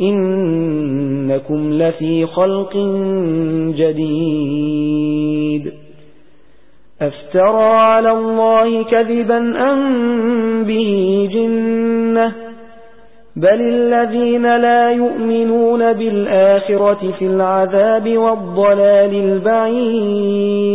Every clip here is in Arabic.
إنكم لفي خلق جديد. أفترى على الله كذبا أم به جنة؟ بل الذين لا يؤمنون بالآخرة في العذاب والضلال البعيد.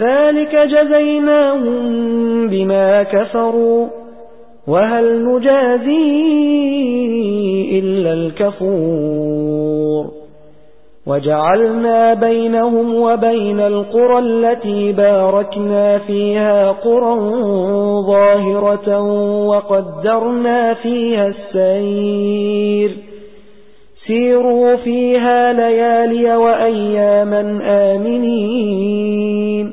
ذلك جزيناهم بما كفروا وهل نجازي إلا الكفور وجعلنا بينهم وبين القرى التي باركنا فيها قرى ظاهرة وقدرنا فيها السير سيروا فيها ليالي وأياما آمنين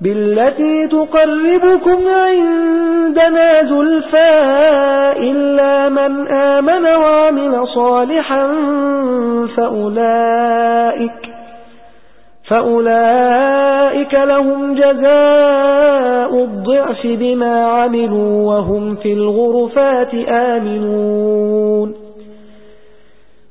بالتي تقربكم عندنا زلفا إلا من آمن وعمل صالحا فأولئك فأولئك لهم جزاء الضعف بما عملوا وهم في الغرفات آمنون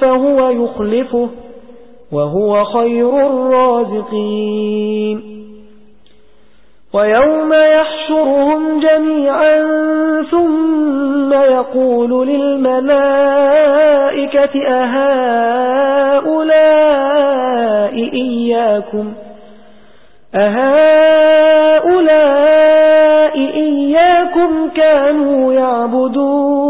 فهو يخلفه وهو خير الرازقين. ويوم يحشرهم جميعا ثم يقول للملائكة أهؤلاء إياكم أهؤلاء إياكم كانوا يعبدون.